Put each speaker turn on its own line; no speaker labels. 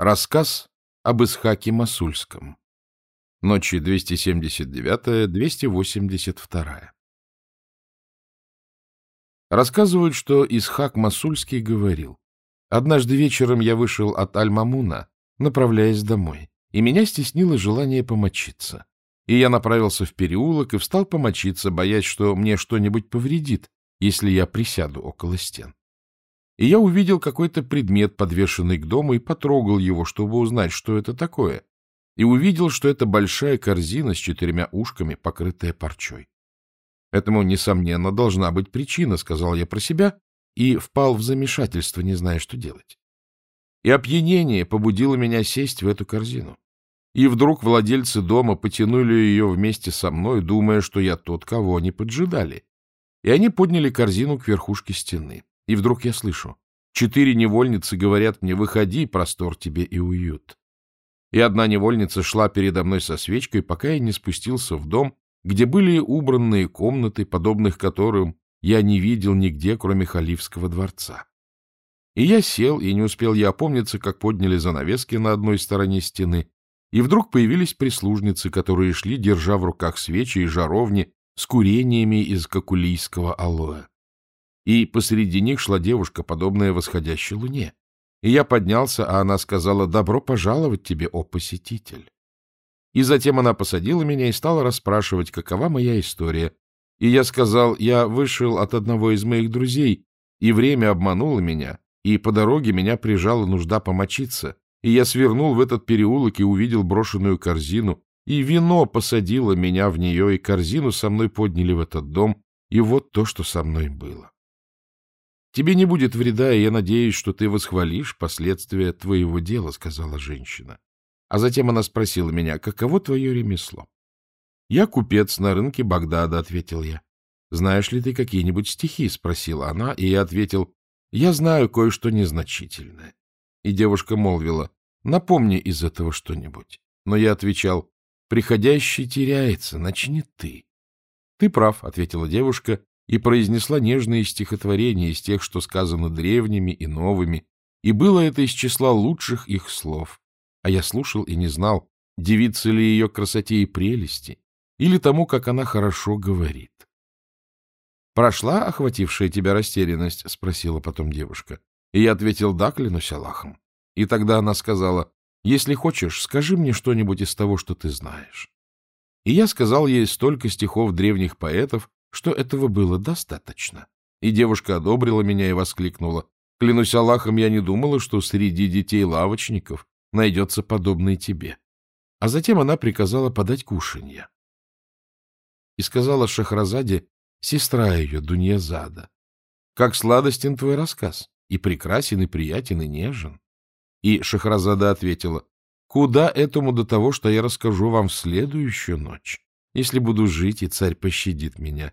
Рассказ об Исхаке Масульском. Ночи 279-282. Рассказывают, что Исхак Масульский говорил. Однажды вечером я вышел от Аль-Мамуна, направляясь домой, и меня стеснило желание помочиться. И я направился в переулок и встал помочиться, боясь, что мне что-нибудь повредит, если я присяду около стен и я увидел какой-то предмет, подвешенный к дому, и потрогал его, чтобы узнать, что это такое, и увидел, что это большая корзина с четырьмя ушками, покрытая парчой. Этому, несомненно, должна быть причина, сказал я про себя, и впал в замешательство, не зная, что делать. И опьянение побудило меня сесть в эту корзину. И вдруг владельцы дома потянули ее вместе со мной, думая, что я тот, кого они поджидали. И они подняли корзину к верхушке стены. И вдруг я слышу. Четыре невольницы говорят мне, выходи, простор тебе и уют. И одна невольница шла передо мной со свечкой, пока я не спустился в дом, где были убранные комнаты, подобных которым я не видел нигде, кроме халифского дворца. И я сел, и не успел я опомниться, как подняли занавески на одной стороне стены, и вдруг появились прислужницы, которые шли, держа в руках свечи и жаровни с курениями из кокулийского алоэ и посреди них шла девушка, подобная восходящей луне. И я поднялся, а она сказала «Добро пожаловать тебе, о посетитель». И затем она посадила меня и стала расспрашивать, какова моя история. И я сказал, я вышел от одного из моих друзей, и время обмануло меня, и по дороге меня прижала нужда помочиться, и я свернул в этот переулок и увидел брошенную корзину, и вино посадило меня в нее, и корзину со мной подняли в этот дом, и вот то, что со мной было. Тебе не будет вреда, и я надеюсь, что ты восхвалишь последствия твоего дела, — сказала женщина. А затем она спросила меня, каково твое ремесло? — Я купец на рынке Багдада, — ответил я. — Знаешь ли ты какие-нибудь стихи? — спросила она, и я ответил, — Я знаю кое-что незначительное. И девушка молвила, — Напомни из этого что-нибудь. Но я отвечал, — Приходящий теряется, начни ты. — Ты прав, — ответила девушка, и произнесла нежные стихотворения из тех, что сказано древними и новыми, и было это из числа лучших их слов. А я слушал и не знал, девица ли ее красоте и прелести, или тому, как она хорошо говорит. «Прошла охватившая тебя растерянность?» — спросила потом девушка. И я ответил «да, клянусь Аллахом». И тогда она сказала, «Если хочешь, скажи мне что-нибудь из того, что ты знаешь». И я сказал ей столько стихов древних поэтов, что этого было достаточно. И девушка одобрила меня и воскликнула. Клянусь Аллахом, я не думала, что среди детей лавочников найдется подобный тебе. А затем она приказала подать кушанье. И сказала Шахразаде, сестра ее, Дуньязада, «Как сладостен твой рассказ, и прекрасен, и приятен, и нежен». И Шахразада ответила, «Куда этому до того, что я расскажу вам в следующую ночь, если буду жить, и царь пощадит меня?»